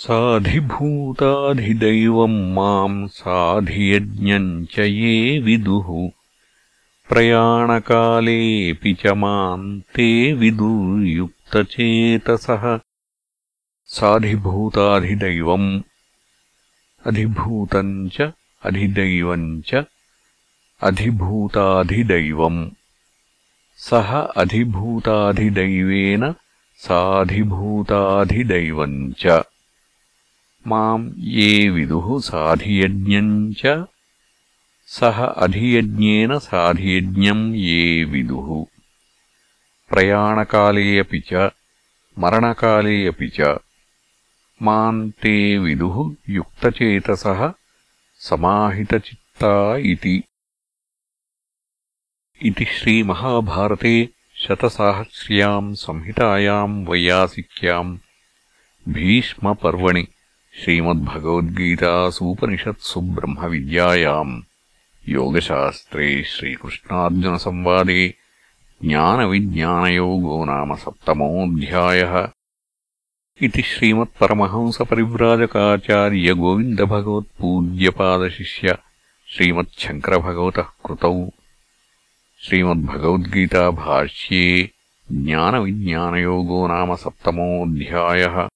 साधिभूताधिदैवम् माम् साधियज्ञम् च ये विदुः। प्रयाणकालेऽपि च माम् ते विदुर्युक्तचेतसः। साधिभूताधिदैवम् अधिभूतम् च अधिदैवम् च अधिभूताधिदैवम्। सः अधिभूताधिदैवेन साधिभूताधिदैवम् च माम् ये विदुः साधियज्ञम् च। सः अधियज्ञेन साधियज्ञम् ये विदुः। प्रयाणकाले अपि च मरणकाले अपि च। माम् ते विदुः युक्तचेतसः समाहितचित्ता इति। इति श्रीमहाभारते शतसाहस्र्याम् संहितायाम् वैयासिक्याम् भीष्मपर्वणि श्रीमद्भगवद्गीतासूपनिषत्सु ब्रह्मविद्यायाम् योगशास्त्रे श्रीकृष्णार्जुनसंवादे ज्ञानविज्ञानयोगो नाम सप्तमोऽध्यायः। इति श्रीमत्परमहंसपरिव्राजकाचार्यगोविन्दभगवत्पूज्यपादशिष्य श्रीमच्छङ्करभगवतः कृतौ। श्रीमद्भगवद्गीताभाष्ये ज्ञानविज्ञानयोगो नाम सप्तमोऽध्यायः